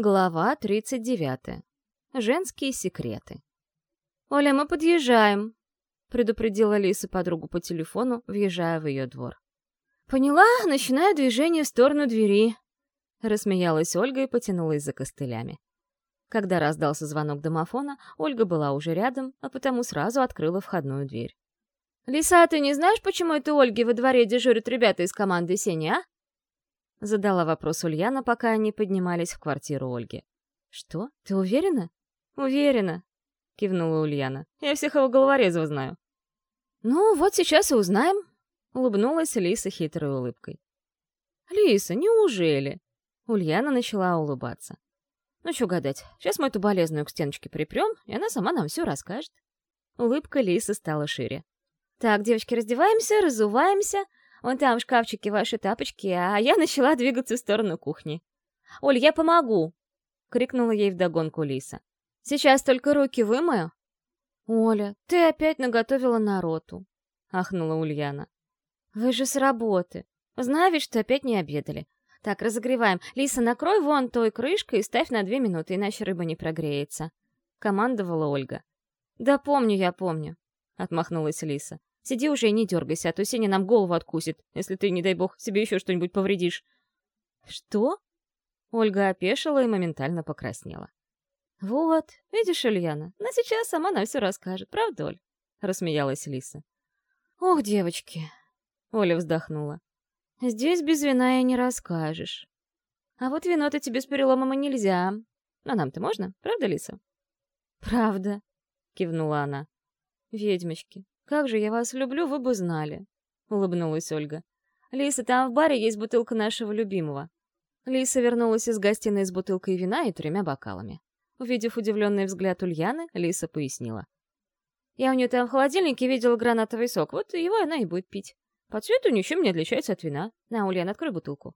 Глава 39. Женские секреты. «Оля, мы подъезжаем», — предупредила Лиса подругу по телефону, въезжая в ее двор. «Поняла, начинаю движение в сторону двери», — рассмеялась Ольга и потянулась за костылями. Когда раздался звонок домофона, Ольга была уже рядом, а потому сразу открыла входную дверь. «Лиса, ты не знаешь, почему это Ольге во дворе дежурят ребята из команды Сени, а?» Задала вопрос Ульяна, пока они поднимались в квартиру Ольги. «Что? Ты уверена?» «Уверена», — кивнула Ульяна. «Я всех его головорезов знаю». «Ну, вот сейчас и узнаем», — улыбнулась Лиса хитрой улыбкой. «Лиса, неужели?» Ульяна начала улыбаться. «Ну что гадать, сейчас мы эту болезную к стеночке припрем, и она сама нам все расскажет». Улыбка Лисы стала шире. «Так, девочки, раздеваемся, разуваемся, Вон там в шкафчике ваши тапочки, а я начала двигаться в сторону кухни. «Оль, я помогу!» — крикнула ей вдогонку Лиса. «Сейчас только руки вымою». «Оля, ты опять наготовила народу», — ахнула Ульяна. «Вы же с работы. Знаю ведь, что опять не обедали. Так, разогреваем. Лиса, накрой вон той крышкой и ставь на две минуты, иначе рыба не прогреется», — командовала Ольга. «Да помню я, помню», — отмахнулась Лиса. Сиди уже и не дергайся, а то Сеня нам голову откусит, если ты, не дай бог, себе еще что-нибудь повредишь. Что? Ольга опешила и моментально покраснела. «Вот, видишь, Ульяна, она сейчас сама нам все расскажет, правда, Оль?» — рассмеялась Лиса. «Ох, девочки!» — Оля вздохнула. «Здесь без вина и не расскажешь. А вот вино-то тебе с переломом и нельзя. А нам-то можно, правда, Лиса?» «Правда», — кивнула она. «Ведьмочки, «Как же я вас люблю, вы бы знали», — улыбнулась Ольга. «Лиса, там в баре есть бутылка нашего любимого». Лиса вернулась из гостиной с бутылкой вина и тремя бокалами. Увидев удивленный взгляд Ульяны, Лиса пояснила. «Я у нее там в холодильнике видела гранатовый сок, вот его она и будет пить. По цвету ничем не отличается от вина. На, Ульяна, открой бутылку».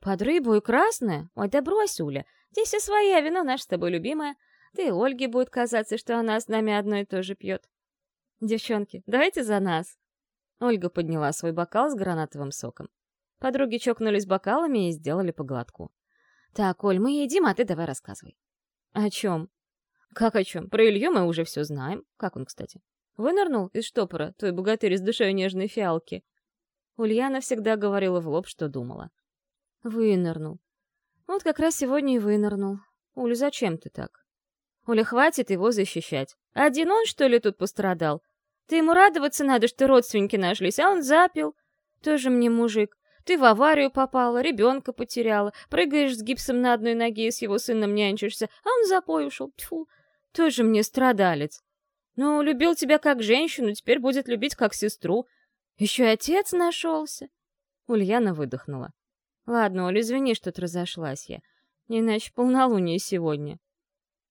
«Под рыбу и красное? Ой, да брось, Уля. Здесь все своя, вино наше с тобой любимое. Да и Ольге будет казаться, что она с нами одно и то же пьет. «Девчонки, давайте за нас!» Ольга подняла свой бокал с гранатовым соком. Подруги чокнулись бокалами и сделали по глотку. «Так, Оль, мы едим, а ты давай рассказывай». «О чем?» «Как о чем? Про Илью мы уже все знаем. Как он, кстати?» «Вынырнул из штопора, твой богатырь из душой нежной фиалки». Ульяна всегда говорила в лоб, что думала. «Вынырнул. Вот как раз сегодня и вынырнул. Уля, зачем ты так?» «Оля, хватит его защищать. Один он, что ли, тут пострадал? Ты ему радоваться надо, что родственники нашлись, а он запил. Тоже мне мужик. Ты в аварию попала, ребенка потеряла, прыгаешь с гипсом на одной ноге и с его сыном нянчишься, а он запой ушел. Тьфу, тоже мне страдалец. Ну, любил тебя как женщину, теперь будет любить как сестру. Еще и отец нашелся. Ульяна выдохнула. Ладно, Оль, извини, что-то разошлась я. Не иначе полнолуние сегодня.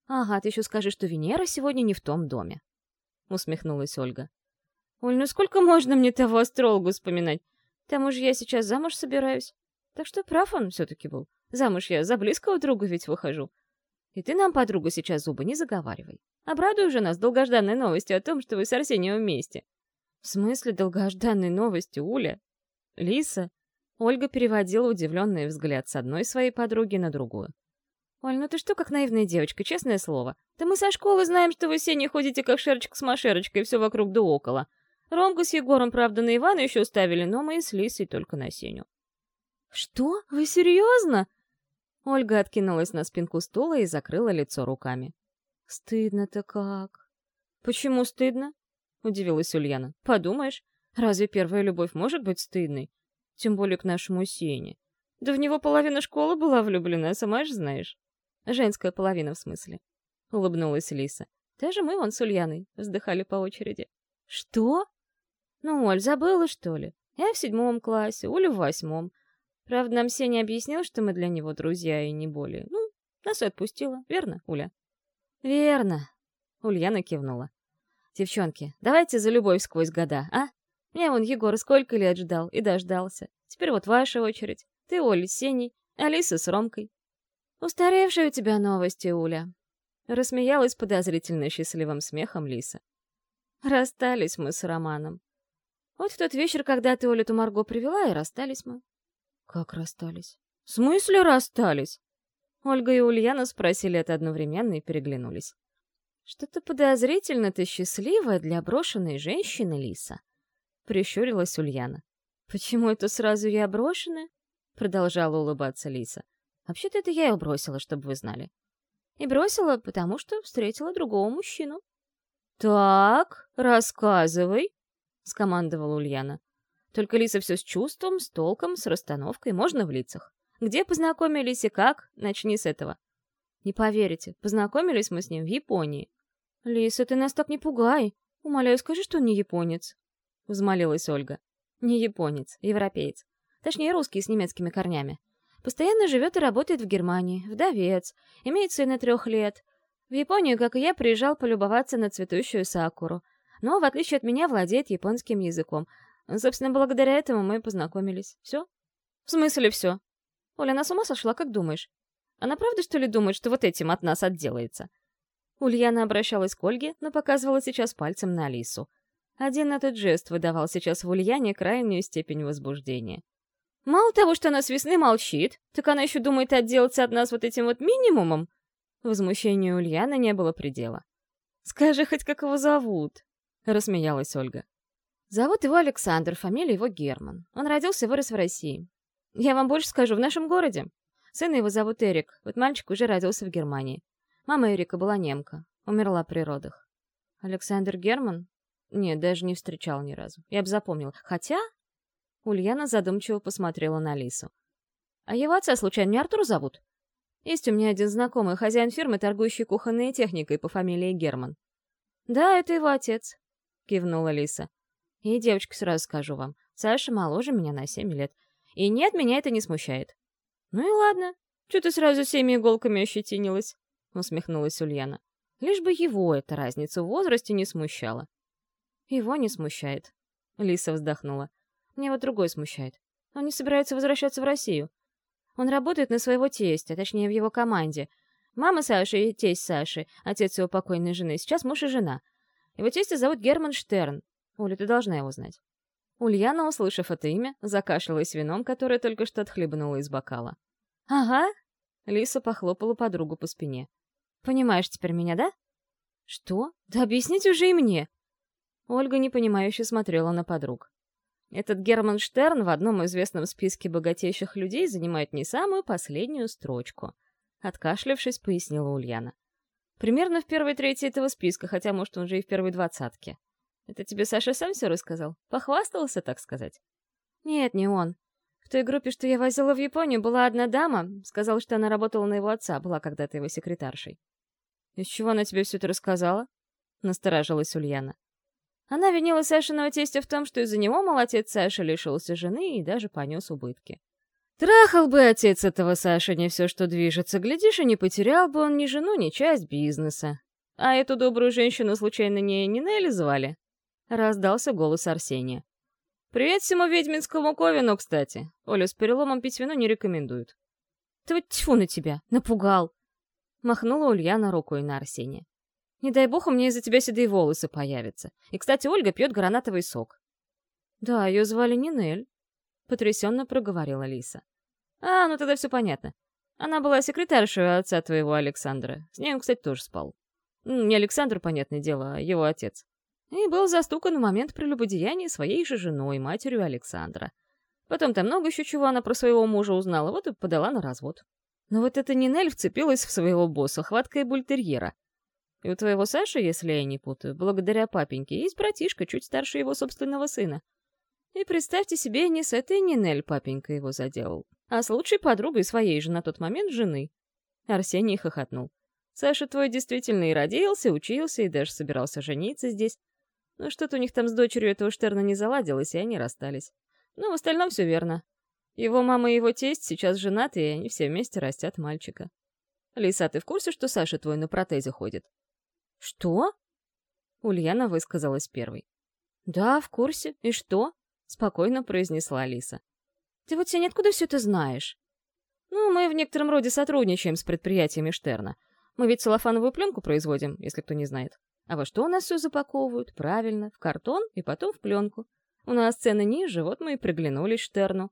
Ага, ты еще скажи, что Венера сегодня не в том доме. — усмехнулась Ольга. «Оль, ну сколько можно мне того астрологу вспоминать? К тому же я сейчас замуж собираюсь. Так что прав он все-таки был. Замуж я за близкого друга ведь выхожу. И ты нам, подруга, сейчас зубы не заговаривай. Обрадуй уже нас долгожданной новостью о том, что вы с Арсением вместе». «В смысле долгожданной новости, Уля?» «Лиса?» Ольга переводила удивленный взгляд с одной своей подруги на другую. «Оль, ну ты что, как наивная девочка, честное слово. Да мы со школы знаем, что вы все не ходите как шерочка с машерочкой, все вокруг да около. Ромку с Егором, правда, на Ивана еще ставили, но мы с Лисой только на Сеню». «Что? Вы серьезно?» Ольга откинулась на спинку стула и закрыла лицо руками. «Стыдно-то как?» «Почему стыдно?» — удивилась Ульяна. «Подумаешь, разве первая любовь может быть стыдной? Тем более к нашему Сене. Да в него половина школы была влюблена, сама же знаешь». Женская половина, в смысле. Улыбнулась Лиса. Даже мы вон с Ульяной вздыхали по очереди. Что? Ну, Оль, забыла, что ли? Я в седьмом классе, Оля в восьмом. Правда, нам Сеня объяснил, что мы для него друзья и не более. Ну, нас и отпустила, верно, Уля? Верно. Ульяна кивнула. Девчонки, давайте за любовь сквозь года, а? Меня вон Егор сколько лет ждал и дождался. Теперь вот ваша очередь. Ты, Оля, с Сеней, Алиса с Ромкой. «Устаревшие у тебя новости, Уля», — рассмеялась подозрительно счастливым смехом Лиса. «Расстались мы с Романом. Вот в тот вечер, когда ты Олю Марго привела, и расстались мы». «Как расстались?» «В смысле расстались?» Ольга и Ульяна спросили это одновременно и переглянулись. «Что-то подозрительно ты счастливая для брошенной женщины, Лиса», — прищурилась Ульяна. «Почему это сразу я брошенная?» — продолжала улыбаться Лиса. «Вообще-то это я ее бросила, чтобы вы знали. И бросила, потому что встретила другого мужчину». «Так, рассказывай», — скомандовала Ульяна. Только Лиса все с чувством, с толком, с расстановкой, можно в лицах. Где познакомились и как? Начни с этого. Не поверите, познакомились мы с ним в Японии. Лиса, ты нас так не пугай. Умоляю, скажи, что он не японец. Взмолилась Ольга. Не японец, европеец. Точнее, русский с немецкими корнями. Постоянно живет и работает в Германии, вдовец, имеет сына трех лет. В Японию, как и я, приезжал полюбоваться на цветущую сакуру. Но, в отличие от меня, владеет японским языком. Собственно, благодаря этому мы познакомились. Все? В смысле все? Оля, она с ума сошла, как думаешь? Она правда, что ли, думает, что вот этим от нас отделается?» Ульяна обращалась к Ольге, но показывала сейчас пальцем на Алису. Один этот жест выдавал сейчас в Ульяне крайнюю степень возбуждения. «Мало того, что она с весны молчит, так она еще думает отделаться от нас вот этим вот минимумом?» Возмущению Ульяны не было предела. «Скажи хоть, как его зовут?» — рассмеялась Ольга. «Зовут его Александр, фамилия его Герман. Он родился и вырос в России. Я вам больше скажу, в нашем городе. Сына его зовут Эрик, вот мальчик уже родился в Германии. Мама Эрика была немка, умерла при родах. Александр Герман? Нет, даже не встречал ни разу. Я бы запомнила. Хотя... Ульяна задумчиво посмотрела на Лису. А его отца, случайно, не Артур зовут? Есть у меня один знакомый, хозяин фирмы, торгующий кухонной техникой по фамилии Герман. Да, это его отец, кивнула Лиса. И, девочка, сразу скажу вам, Саша моложе меня на семь лет. И нет, меня это не смущает. Ну и ладно. Что ты сразу всеми иголками ощетинилась? Усмехнулась Ульяна. Лишь бы его эта разница в возрасте не смущала. Его не смущает. Лиса вздохнула. Мне вот другой смущает. Он не собирается возвращаться в Россию. Он работает на своего тестя, точнее, в его команде. Мама Саши и тесть Саши, отец его покойной жены, сейчас муж и жена. Его тестя зовут Герман Штерн. Оля, ты должна его знать. Ульяна, услышав это имя, закашлялась вином, которое только что отхлебнула из бокала. «Ага!» — Лиса похлопала подругу по спине. «Понимаешь теперь меня, да?» «Что? Да объясните уже и мне!» Ольга непонимающе смотрела на подруг. Этот Герман Штерн в одном известном списке богатейших людей занимает не самую последнюю строчку. Откашлявшись, пояснила Ульяна. Примерно в первой трети этого списка, хотя, может, он же и в первой двадцатке. Это тебе Саша сам все рассказал? Похвастался, так сказать? Нет, не он. В той группе, что я возила в Японию, была одна дама, сказала, что она работала на его отца, была когда-то его секретаршей. Из чего она тебе все это рассказала? Насторожилась Ульяна. Она винила Сашиного тестя в том, что из-за него, мол, отец Саши лишился жены и даже понес убытки. Трахал бы отец этого Саши не все, что движется, глядишь, и не потерял бы он ни жену, ни часть бизнеса. А эту добрую женщину случайно не Нинелли звали? Раздался голос Арсения. «Привет всему ведьминскому Ковину, кстати. Олю с переломом пить вино не рекомендуют». «Ты вот тьфу на тебя, напугал!» Махнула Ульяна рукой на Арсения. «Не дай бог, у меня из-за тебя седые волосы появятся. И, кстати, Ольга пьет гранатовый сок». «Да, ее звали Нинель», — потрясенно проговорила Лиса. «А, ну тогда все понятно. Она была секретаршей отца твоего Александра. С ней он, кстати, тоже спал. Не Александр, понятное дело, а его отец и был застукан в момент прелюбодеяния своей же женой, матерью Александра. Потом-то много еще чего она про своего мужа узнала, вот и подала на развод. Но вот эта Нинель вцепилась в своего босса, хваткой бультерьера. И у твоего Саши, если я не путаю, благодаря папеньке, есть братишка, чуть старше его собственного сына. И представьте себе, не с этой Нинель папенька его заделал, а с лучшей подругой своей же на тот момент жены. Арсений хохотнул. Саша твой действительно и родился, учился, и даже собирался жениться здесь. Но что-то у них там с дочерью этого Штерна не заладилось, и они расстались. Но в остальном все верно. Его мама и его тесть сейчас женаты, и они все вместе растят мальчика. Лиса, ты в курсе, что Саша твой на протезе ходит? Что? Ульяна высказалась первой. Да, в курсе. И что? Спокойно произнесла Алиса. Ты вот себе откуда все это знаешь? Ну, мы в некотором роде сотрудничаем с предприятиями Штерна. Мы ведь целлофановую пленку производим, если кто не знает. А во что у нас все запаковывают? Правильно, в картон и потом в пленку. У нас цены ниже, вот мы и приглянулись Штерну.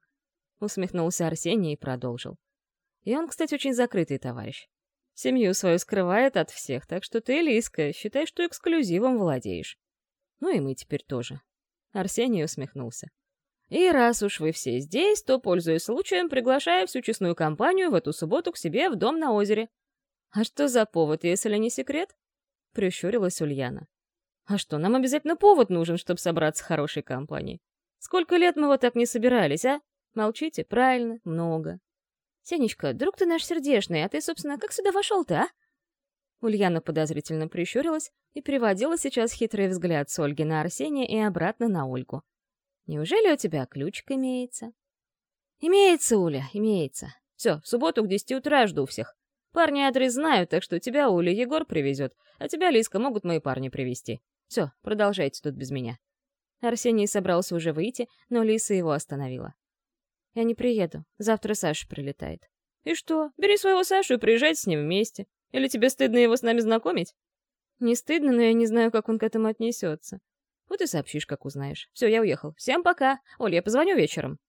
Усмехнулся Арсений и продолжил. И он, кстати, очень закрытый товарищ. Семью свою скрывает от всех, так что ты, Лиска, считай, что эксклюзивом владеешь. Ну и мы теперь тоже. Арсений усмехнулся. И раз уж вы все здесь, то, пользуясь случаем, приглашаю всю честную компанию в эту субботу к себе в дом на озере. А что за повод, если не секрет? Прищурилась Ульяна. А что, нам обязательно повод нужен, чтобы собраться хорошей компанией. Сколько лет мы вот так не собирались, а? Молчите? Правильно, много. Сенечка, друг ты наш сердечный, а ты, собственно, как сюда вошел-то, а? Ульяна подозрительно прищурилась и переводила сейчас хитрый взгляд с Ольги на Арсения и обратно на Ольгу. Неужели у тебя ключик имеется? Имеется, Уля, имеется. Все, в субботу к десяти утра жду всех. Парни адрес знают, так что тебя, Уля, Егор привезет, а тебя, Лиска, могут мои парни привезти. Все, продолжайте тут без меня. Арсений собрался уже выйти, но Лиса его остановила. «Я не приеду. Завтра Саша прилетает». «И что? Бери своего Сашу и приезжайте с ним вместе. Или тебе стыдно его с нами знакомить?» «Не стыдно, но я не знаю, как он к этому отнесется. Вот и сообщишь, как узнаешь. Все, я уехал. Всем пока. Оль, я позвоню вечером.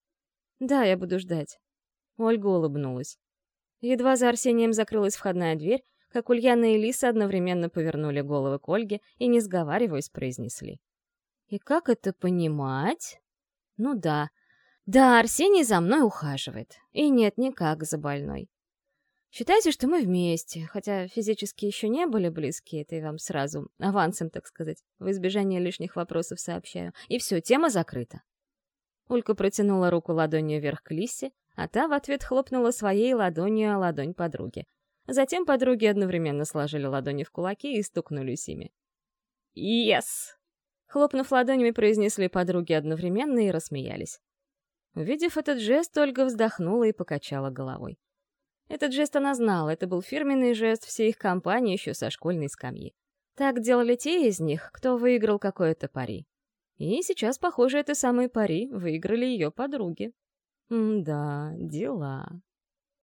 Да, я буду ждать. Ольга улыбнулась. Едва за Арсением закрылась входная дверь, как Ульяна и Лиса одновременно повернули головы к Ольге и, не сговариваясь, произнесли. «И как это понимать?» «Ну да. Да, Арсений за мной ухаживает. И нет, никак за больной. Считайте, что мы вместе, хотя физически еще не были близки, это я вам сразу, авансом, так сказать, в избежание лишних вопросов сообщаю. И все, тема закрыта. Улька протянула руку ладонью вверх к Лисе, а та в ответ хлопнула своей ладонью о ладонь подруги. Затем подруги одновременно сложили ладони в кулаки и стукнулись ими. «Yes!» Хлопнув ладонями, произнесли подруги одновременно и рассмеялись. Увидев этот жест, Ольга вздохнула и покачала головой. Этот жест она знала, это был фирменный жест всей их компании еще со школьной скамьи. Так делали те из них, кто выиграл какое-то пари. И сейчас, похоже, это самые пари выиграли ее подруги. М да, дела.